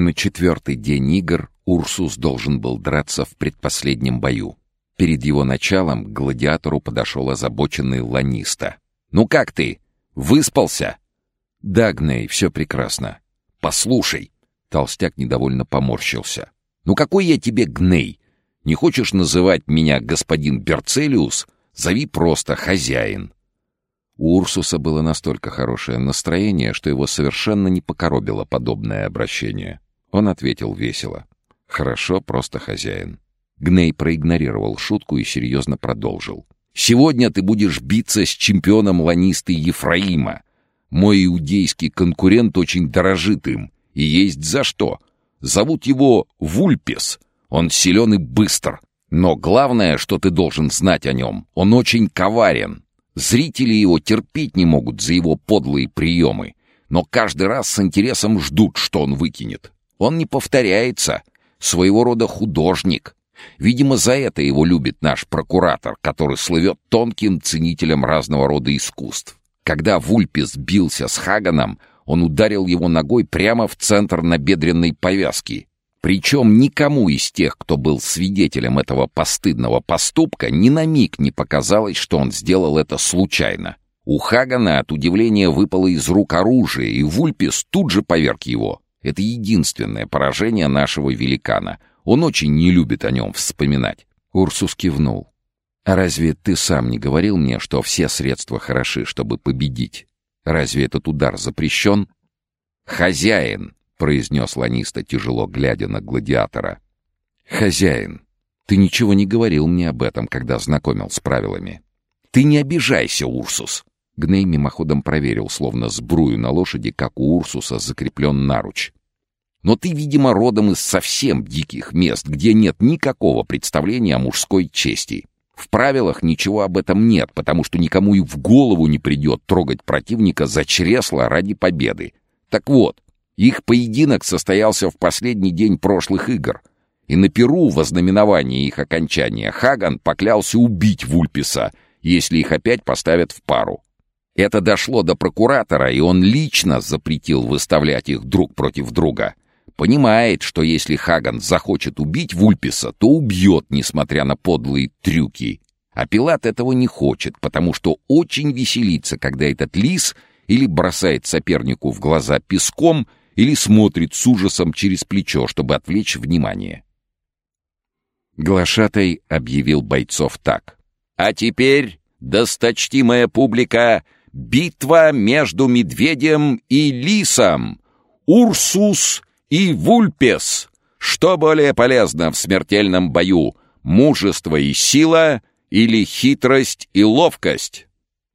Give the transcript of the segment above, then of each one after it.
На четвертый день игр Урсус должен был драться в предпоследнем бою. Перед его началом к гладиатору подошел озабоченный ланиста. «Ну как ты? Выспался?» «Да, Гней, все прекрасно». «Послушай!» — толстяк недовольно поморщился. «Ну какой я тебе Гней? Не хочешь называть меня господин Берцелиус? Зови просто хозяин». У Урсуса было настолько хорошее настроение, что его совершенно не покоробило подобное обращение. Он ответил весело. «Хорошо, просто хозяин». Гней проигнорировал шутку и серьезно продолжил. «Сегодня ты будешь биться с чемпионом ланисты Ефраима. Мой иудейский конкурент очень дорожит им, и есть за что. Зовут его Вульпес. Он силен и быстр. Но главное, что ты должен знать о нем, он очень коварен. Зрители его терпеть не могут за его подлые приемы, но каждый раз с интересом ждут, что он выкинет. Он не повторяется. Своего рода художник. Видимо, за это его любит наш прокуратор, который слывет тонким ценителем разного рода искусств. Когда Вульпис бился с Хаганом, он ударил его ногой прямо в центр набедренной повязки. Причем никому из тех, кто был свидетелем этого постыдного поступка, ни на миг не показалось, что он сделал это случайно. У Хагана от удивления выпало из рук оружие, и Вульпис тут же поверг его. Это единственное поражение нашего великана. Он очень не любит о нем вспоминать. Урсус кивнул. «А разве ты сам не говорил мне, что все средства хороши, чтобы победить? Разве этот удар запрещен?» «Хозяин!» — произнес Ланиста, тяжело глядя на гладиатора. «Хозяин, ты ничего не говорил мне об этом, когда знакомил с правилами». «Ты не обижайся, Урсус!» Гней мимоходом проверил, словно сбрую на лошади, как у Урсуса закреплен наруч. «Но ты, видимо, родом из совсем диких мест, где нет никакого представления о мужской чести. В правилах ничего об этом нет, потому что никому и в голову не придет трогать противника за чресло ради победы. Так вот, их поединок состоялся в последний день прошлых игр, и на Перу в ознаменовании их окончания Хаган поклялся убить Вульписа, если их опять поставят в пару. Это дошло до прокуратора, и он лично запретил выставлять их друг против друга. Понимает, что если Хаган захочет убить Вульписа, то убьет, несмотря на подлые трюки. А Пилат этого не хочет, потому что очень веселится, когда этот лис или бросает сопернику в глаза песком, или смотрит с ужасом через плечо, чтобы отвлечь внимание. Глашатай объявил бойцов так. «А теперь, досточтимая публика, — Битва между медведем и лисом. Урсус и Вульпес. Что более полезно в смертельном бою? Мужество и сила или хитрость и ловкость?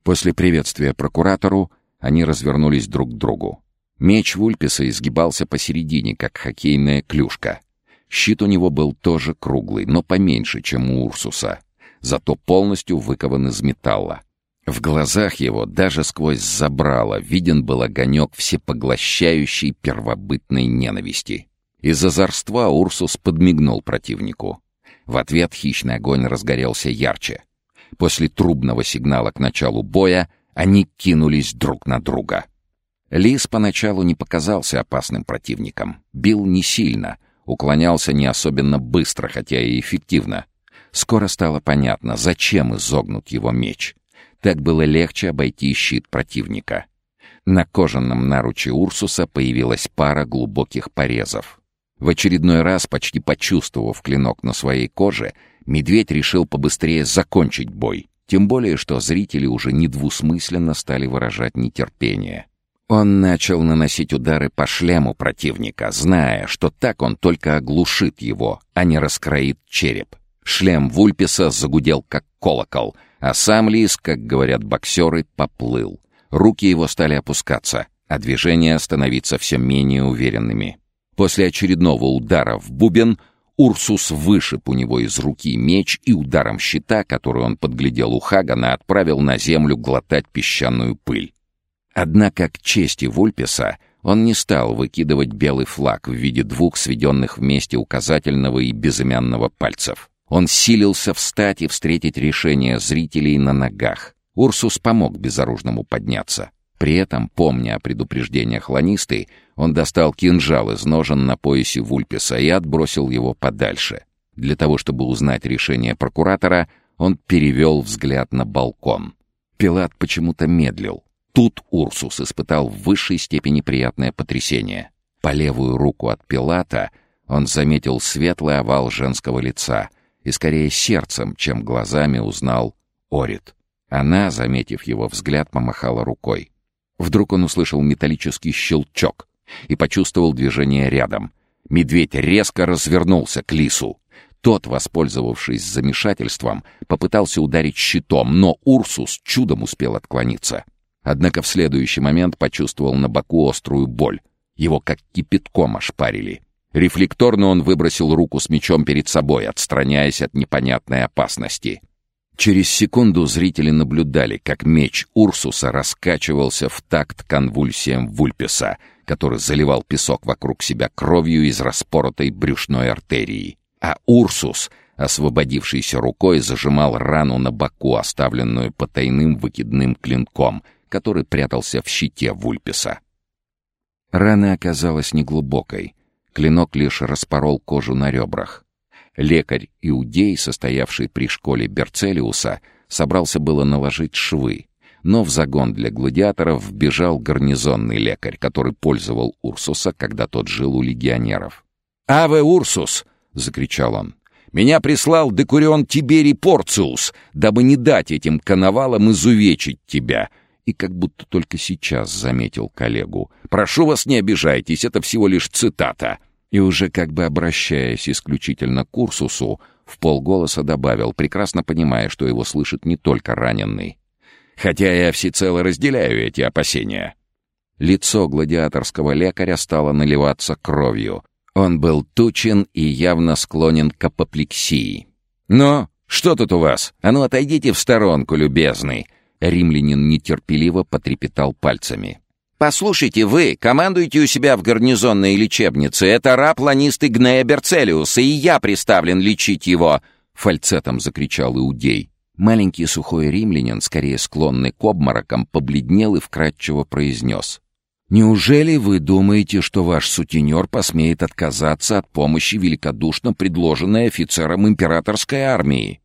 После приветствия прокуратору они развернулись друг к другу. Меч Вульпеса изгибался посередине, как хоккейная клюшка. Щит у него был тоже круглый, но поменьше, чем у Урсуса, зато полностью выкован из металла. В глазах его даже сквозь забрало виден был огонек всепоглощающей первобытной ненависти. Из озорства Урсус подмигнул противнику. В ответ хищный огонь разгорелся ярче. После трубного сигнала к началу боя они кинулись друг на друга. Лис поначалу не показался опасным противником. Бил не сильно, уклонялся не особенно быстро, хотя и эффективно. Скоро стало понятно, зачем изогнут его меч — так было легче обойти щит противника. На кожаном наруче Урсуса появилась пара глубоких порезов. В очередной раз, почти почувствовав клинок на своей коже, медведь решил побыстрее закончить бой, тем более что зрители уже недвусмысленно стали выражать нетерпение. Он начал наносить удары по шлему противника, зная, что так он только оглушит его, а не раскроит череп. Шлем Вульписа загудел как колокол — а сам лис, как говорят боксеры, поплыл. Руки его стали опускаться, а движения становиться все менее уверенными. После очередного удара в бубен Урсус вышиб у него из руки меч и ударом щита, который он подглядел у Хагана, отправил на землю глотать песчаную пыль. Однако к чести Вульписа он не стал выкидывать белый флаг в виде двух сведенных вместе указательного и безымянного пальцев. Он силился встать и встретить решение зрителей на ногах. Урсус помог безоружному подняться. При этом, помня о предупреждениях ланисты, он достал кинжал из ножен на поясе Вульписа и отбросил его подальше. Для того, чтобы узнать решение прокуратора, он перевел взгляд на балкон. Пилат почему-то медлил. Тут Урсус испытал в высшей степени приятное потрясение. По левую руку от Пилата он заметил светлый овал женского лица и скорее сердцем, чем глазами узнал Орит. Она, заметив его взгляд, помахала рукой. Вдруг он услышал металлический щелчок и почувствовал движение рядом. Медведь резко развернулся к лису. Тот, воспользовавшись замешательством, попытался ударить щитом, но Урсус чудом успел отклониться. Однако в следующий момент почувствовал на боку острую боль. Его как кипятком ошпарили. Рефлекторно он выбросил руку с мечом перед собой, отстраняясь от непонятной опасности. Через секунду зрители наблюдали, как меч Урсуса раскачивался в такт конвульсиям Вульписа, который заливал песок вокруг себя кровью из распоротой брюшной артерии. А Урсус, освободившийся рукой, зажимал рану на боку, оставленную потайным выкидным клинком, который прятался в щите Вульписа. Рана оказалась неглубокой. Клинок лишь распорол кожу на ребрах. Лекарь Иудей, состоявший при школе Берцелиуса, собрался было наложить швы, но в загон для гладиаторов вбежал гарнизонный лекарь, который пользовал Урсуса, когда тот жил у легионеров. «Аве Урсус!» — закричал он. «Меня прислал декурион Тиберий Порциус, дабы не дать этим коновалам изувечить тебя!» И как будто только сейчас заметил коллегу. «Прошу вас, не обижайтесь, это всего лишь цитата!» и уже как бы обращаясь исключительно к Урсусу, в полголоса добавил, прекрасно понимая, что его слышит не только раненый. «Хотя я всецело разделяю эти опасения». Лицо гладиаторского лекаря стало наливаться кровью. Он был тучен и явно склонен к апоплексии. «Ну, что тут у вас? А ну, отойдите в сторонку, любезный!» Римлянин нетерпеливо потрепетал пальцами. «Послушайте, вы командуете у себя в гарнизонной лечебнице. Это раб ланисты Гнея Берцелиуса, и я приставлен лечить его!» — фальцетом закричал Иудей. Маленький сухой римлянин, скорее склонный к обморокам, побледнел и вкратчиво произнес. «Неужели вы думаете, что ваш сутенер посмеет отказаться от помощи, великодушно предложенной офицерам императорской армии?»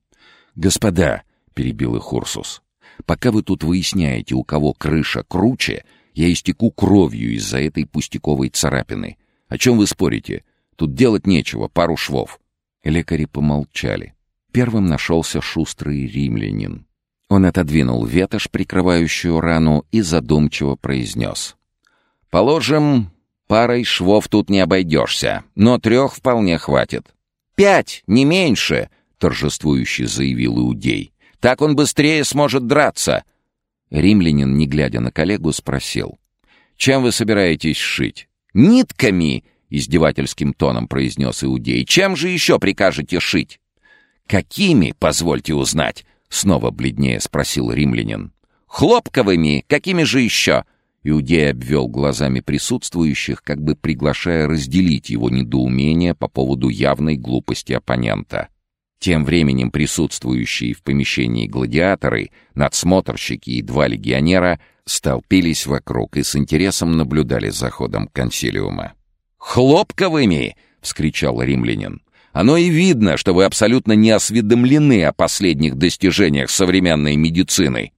«Господа», — перебил их Урсус, — «пока вы тут выясняете, у кого крыша круче, — я истеку кровью из-за этой пустяковой царапины. О чем вы спорите? Тут делать нечего, пару швов». Лекари помолчали. Первым нашелся шустрый римлянин. Он отодвинул ветошь, прикрывающую рану, и задумчиво произнес. «Положим, парой швов тут не обойдешься, но трех вполне хватит». «Пять, не меньше!» — торжествующе заявил Иудей. «Так он быстрее сможет драться!» Римлянин, не глядя на коллегу, спросил. «Чем вы собираетесь шить?» «Нитками!» — издевательским тоном произнес Иудей. «Чем же еще прикажете шить?» «Какими, позвольте узнать?» — снова бледнее спросил римлянин. «Хлопковыми! Какими же еще?» Иудей обвел глазами присутствующих, как бы приглашая разделить его недоумение по поводу явной глупости оппонента. Тем временем присутствующие в помещении гладиаторы, надсмотрщики и два легионера столпились вокруг и с интересом наблюдали за ходом консилиума. «Хлопковыми!» — вскричал римлянин. «Оно и видно, что вы абсолютно не осведомлены о последних достижениях современной медицины».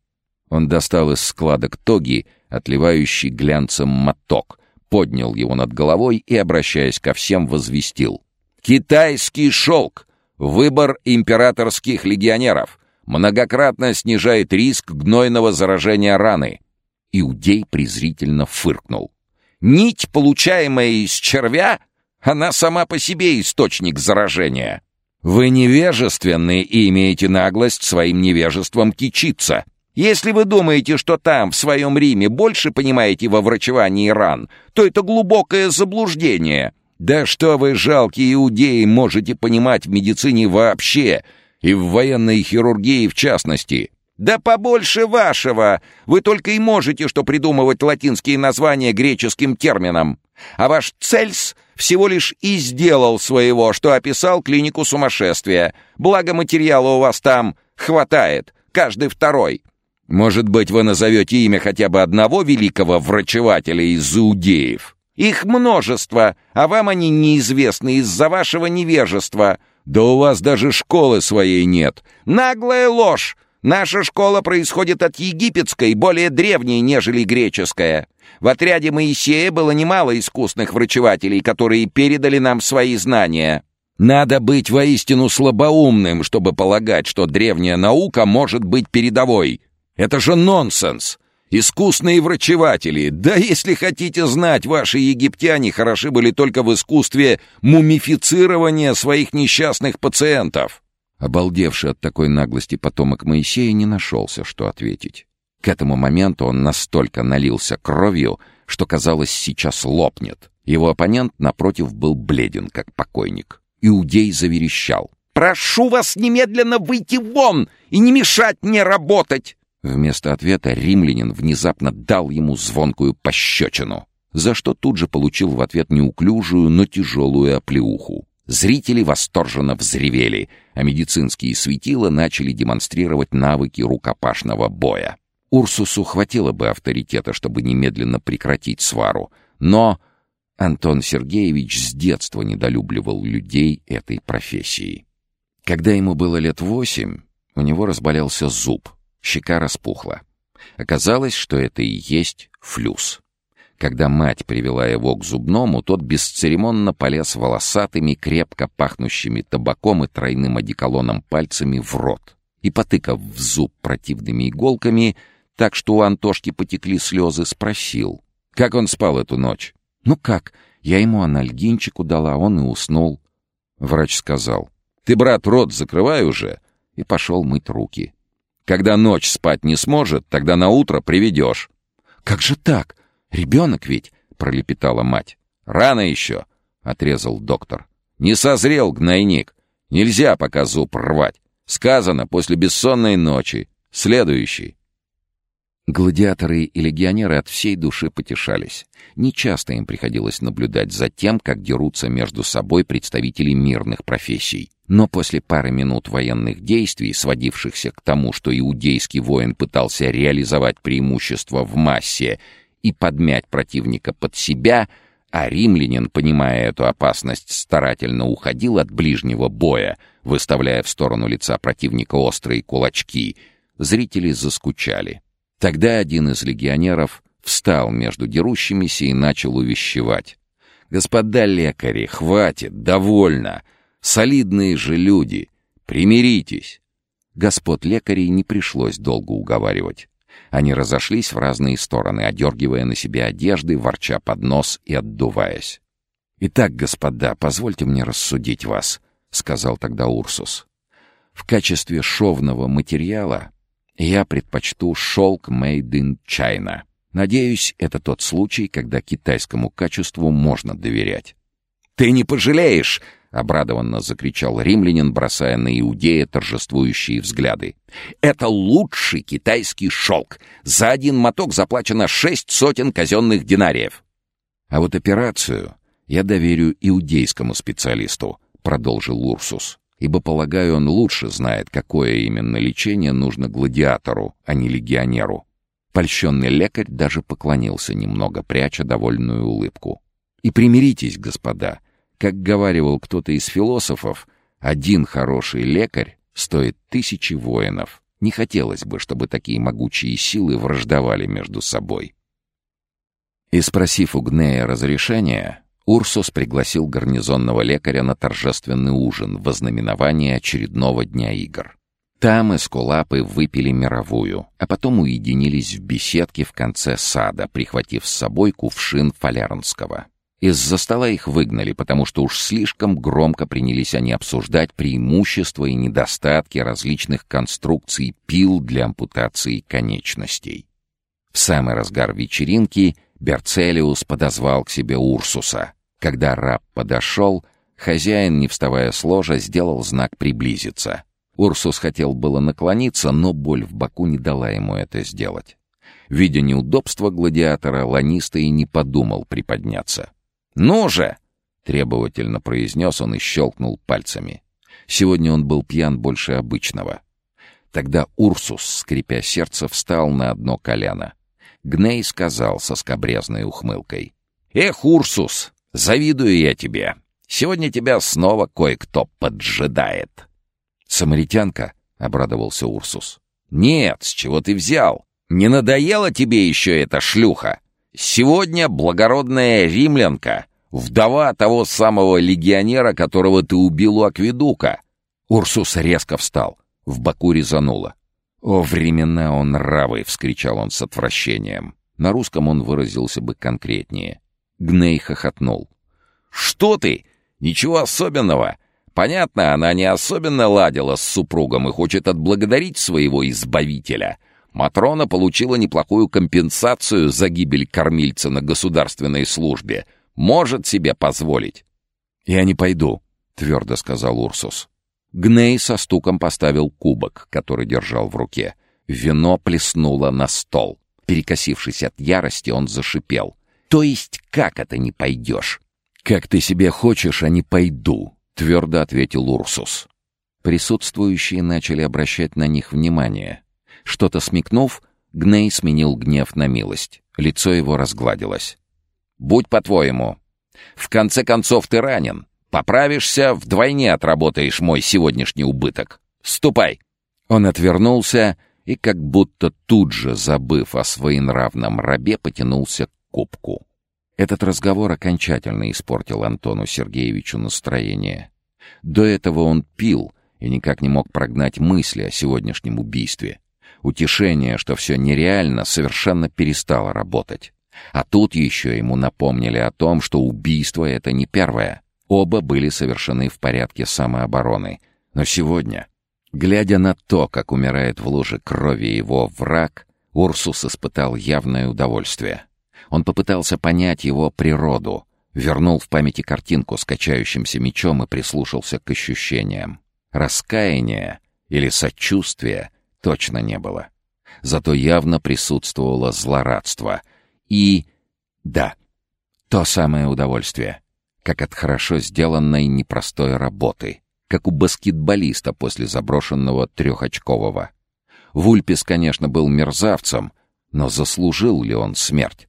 Он достал из складок тоги, отливающий глянцем моток, поднял его над головой и, обращаясь ко всем, возвестил. «Китайский шелк! Выбор императорских легионеров многократно снижает риск гнойного заражения раны. Иудей презрительно фыркнул. Нить, получаемая из червя, она сама по себе источник заражения. Вы невежественны и имеете наглость своим невежеством кичиться. Если вы думаете, что там, в своем Риме, больше понимаете во врачевании ран, то это глубокое заблуждение. Да что вы, жалкие иудеи, можете понимать в медицине вообще, и в военной хирургии в частности? Да побольше вашего! Вы только и можете что придумывать латинские названия греческим терминам. А ваш Цельс всего лишь и сделал своего, что описал клинику сумасшествия. Благо материала у вас там хватает, каждый второй. Может быть, вы назовете имя хотя бы одного великого врачевателя из иудеев? Их множество, а вам они неизвестны из-за вашего невежества. Да у вас даже школы своей нет. Наглая ложь! Наша школа происходит от египетской, более древней, нежели греческая. В отряде Моисея было немало искусных врачевателей, которые передали нам свои знания. Надо быть воистину слабоумным, чтобы полагать, что древняя наука может быть передовой. Это же нонсенс! Искусные врачеватели, да если хотите знать, ваши египтяне хороши были только в искусстве мумифицирования своих несчастных пациентов. Обалдевший от такой наглости потомок Моисея не нашелся, что ответить. К этому моменту он настолько налился кровью, что, казалось, сейчас лопнет. Его оппонент, напротив, был бледен, как покойник. Иудей заверещал. «Прошу вас немедленно выйти вон и не мешать мне работать!» Вместо ответа римлянин внезапно дал ему звонкую пощечину, за что тут же получил в ответ неуклюжую, но тяжелую оплеуху. Зрители восторженно взревели, а медицинские светила начали демонстрировать навыки рукопашного боя. Урсусу хватило бы авторитета, чтобы немедленно прекратить свару, но Антон Сергеевич с детства недолюбливал людей этой профессии. Когда ему было лет восемь, у него разболелся зуб, щека распухла. Оказалось, что это и есть флюс. Когда мать привела его к зубному, тот бесцеремонно полез волосатыми, крепко пахнущими табаком и тройным одеколоном пальцами в рот. И, потыкав в зуб противными иголками, так что у Антошки потекли слезы, спросил, как он спал эту ночь. «Ну как? Я ему анальгинчику дала, он и уснул». Врач сказал, «Ты, брат, рот закрывай уже!» и пошел мыть руки. «Когда ночь спать не сможет, тогда на утро приведешь». «Как же так? «Ребенок ведь!» — пролепетала мать. «Рано еще!» — отрезал доктор. «Не созрел гнойник. Нельзя пока зуб рвать. Сказано после бессонной ночи. Следующий». Гладиаторы и легионеры от всей души потешались. Нечасто им приходилось наблюдать за тем, как дерутся между собой представители мирных профессий. Но после пары минут военных действий, сводившихся к тому, что иудейский воин пытался реализовать преимущество в массе и подмять противника под себя, а римлянин, понимая эту опасность, старательно уходил от ближнего боя, выставляя в сторону лица противника острые кулачки, зрители заскучали. Тогда один из легионеров встал между дерущимися и начал увещевать. «Господа лекари, хватит, довольно! Солидные же люди! Примиритесь!» Господ лекарей не пришлось долго уговаривать. Они разошлись в разные стороны, одергивая на себе одежды, ворча под нос и отдуваясь. «Итак, господа, позвольте мне рассудить вас», — сказал тогда Урсус. «В качестве шовного материала я предпочту шелк made in China. Надеюсь, это тот случай, когда китайскому качеству можно доверять». «Ты не пожалеешь!» — обрадованно закричал римлянин, бросая на Иудея торжествующие взгляды. «Это лучший китайский шелк! За один моток заплачено шесть сотен казенных динариев!» «А вот операцию я доверю иудейскому специалисту», — продолжил Урсус, «ибо, полагаю, он лучше знает, какое именно лечение нужно гладиатору, а не легионеру». Польщенный лекарь даже поклонился немного, пряча довольную улыбку. «И примиритесь, господа», — как говаривал кто-то из философов, один хороший лекарь стоит тысячи воинов. Не хотелось бы, чтобы такие могучие силы враждовали между собой. И спросив у Гнея разрешения, Урсус пригласил гарнизонного лекаря на торжественный ужин в ознаменование очередного дня игр. Там эскулапы выпили мировую, а потом уединились в беседке в конце сада, прихватив с собой кувшин фалернского. Из-за стола их выгнали, потому что уж слишком громко принялись они обсуждать преимущества и недостатки различных конструкций пил для ампутации конечностей. В самый разгар вечеринки Берцелиус подозвал к себе Урсуса. Когда раб подошел, хозяин, не вставая с ложа, сделал знак приблизиться. Урсус хотел было наклониться, но боль в боку не дала ему это сделать. Видя неудобство гладиатора, ланиста и не подумал приподняться. «Ну же!» — требовательно произнес он и щелкнул пальцами. Сегодня он был пьян больше обычного. Тогда Урсус, скрипя сердце, встал на одно колено. Гней сказал со скобрезной ухмылкой. «Эх, Урсус, завидую я тебе. Сегодня тебя снова кое-кто поджидает». «Самаритянка?» — обрадовался Урсус. «Нет, с чего ты взял? Не надоела тебе еще эта шлюха? Сегодня благородная римлянка, вдова того самого легионера, которого ты убил у Акведука». Урсус резко встал. В боку резануло. «О, времена он нравы!» — вскричал он с отвращением. На русском он выразился бы конкретнее. Гней хохотнул. «Что ты? Ничего особенного. Понятно, она не особенно ладила с супругом и хочет отблагодарить своего избавителя. Матрона получила неплохую компенсацию за гибель кормильца на государственной службе. Может себе позволить». «Я не пойду», — твердо сказал Урсус. Гней со стуком поставил кубок, который держал в руке. Вино плеснуло на стол. Перекосившись от ярости, он зашипел. «То есть как это не пойдешь?» «Как ты себе хочешь, а не пойду», — твердо ответил Урсус. Присутствующие начали обращать на них внимание. Что-то смекнув, Гней сменил гнев на милость. Лицо его разгладилось. «Будь по-твоему. В конце концов, ты ранен. Поправишься, вдвойне отработаешь мой сегодняшний убыток. Ступай!» Он отвернулся и, как будто тут же, забыв о своенравном рабе, потянулся к кубку. Этот разговор окончательно испортил Антону Сергеевичу настроение. До этого он пил и никак не мог прогнать мысли о сегодняшнем убийстве. Утешение, что все нереально, совершенно перестало работать. А тут еще ему напомнили о том, что убийство — это не первое. Оба были совершены в порядке самообороны. Но сегодня, глядя на то, как умирает в луже крови его враг, Урсус испытал явное удовольствие. Он попытался понять его природу, вернул в памяти картинку с качающимся мечом и прислушался к ощущениям. Раскаяния или сочувствия точно не было. Зато явно присутствовало злорадство. И... да, то самое удовольствие — как от хорошо сделанной непростой работы, как у баскетболиста после заброшенного трехочкового. Вульпис, конечно, был мерзавцем, но заслужил ли он смерть?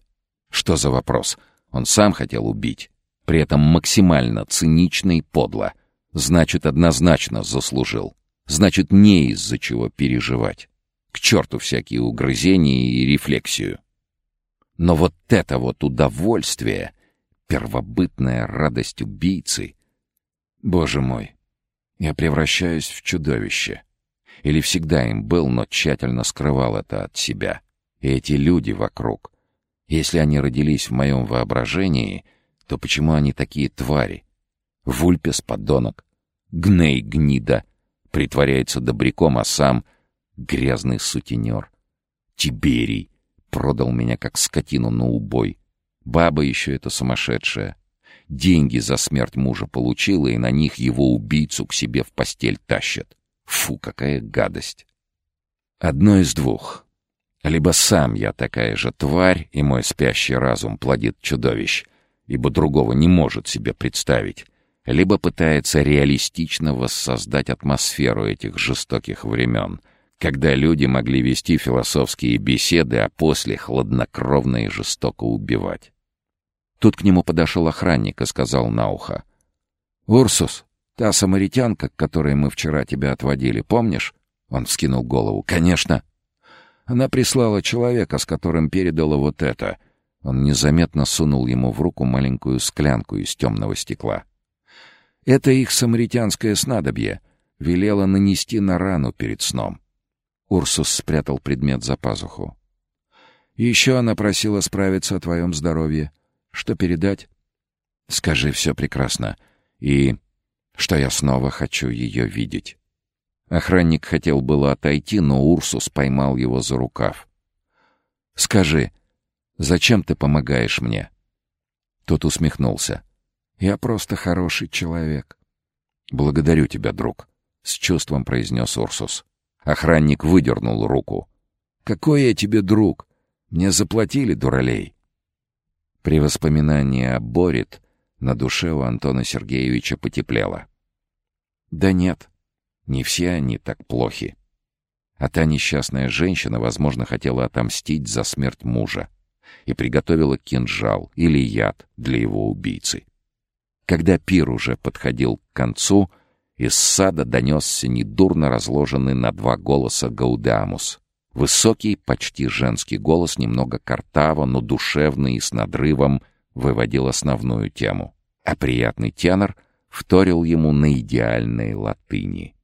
Что за вопрос? Он сам хотел убить, при этом максимально цинично и подло. Значит, однозначно заслужил. Значит, не из-за чего переживать. К черту всякие угрызения и рефлексию. Но вот это вот удовольствие — первобытная радость убийцы. Боже мой, я превращаюсь в чудовище. Или всегда им был, но тщательно скрывал это от себя. И эти люди вокруг. Если они родились в моем воображении, то почему они такие твари? Вульпес — подонок. Гней — гнида. Притворяется добряком, а сам — грязный сутенер. Тиберий продал меня как скотину на убой. Баба еще эта сумасшедшая. Деньги за смерть мужа получила, и на них его убийцу к себе в постель тащат. Фу, какая гадость. Одно из двух. Либо сам я такая же тварь, и мой спящий разум плодит чудовищ, ибо другого не может себе представить, либо пытается реалистично воссоздать атмосферу этих жестоких времен — когда люди могли вести философские беседы, а после хладнокровно и жестоко убивать. Тут к нему подошел охранник и сказал на ухо. «Урсус, та самаритянка, к которой мы вчера тебя отводили, помнишь?» Он вскинул голову. «Конечно!» Она прислала человека, с которым передала вот это. Он незаметно сунул ему в руку маленькую склянку из темного стекла. Это их самаритянское снадобье. Велела нанести на рану перед сном. Урсус спрятал предмет за пазуху. еще она просила справиться о твоем здоровье. Что передать? Скажи все прекрасно. И что я снова хочу ее видеть. Охранник хотел было отойти, но Урсус поймал его за рукав. «Скажи, зачем ты помогаешь мне?» Тот усмехнулся. «Я просто хороший человек». «Благодарю тебя, друг», — с чувством произнес Урсус. Охранник выдернул руку. «Какой я тебе друг? Мне заплатили, дуралей!» При воспоминании о Борит на душе у Антона Сергеевича потеплело. «Да нет, не все они так плохи». А та несчастная женщина, возможно, хотела отомстить за смерть мужа и приготовила кинжал или яд для его убийцы. Когда пир уже подходил к концу, из сада донесся недурно разложенный на два голоса Гаудамус. Высокий, почти женский голос, немного картаво, но душевный и с надрывом, выводил основную тему, а приятный тенор вторил ему на идеальной латыни.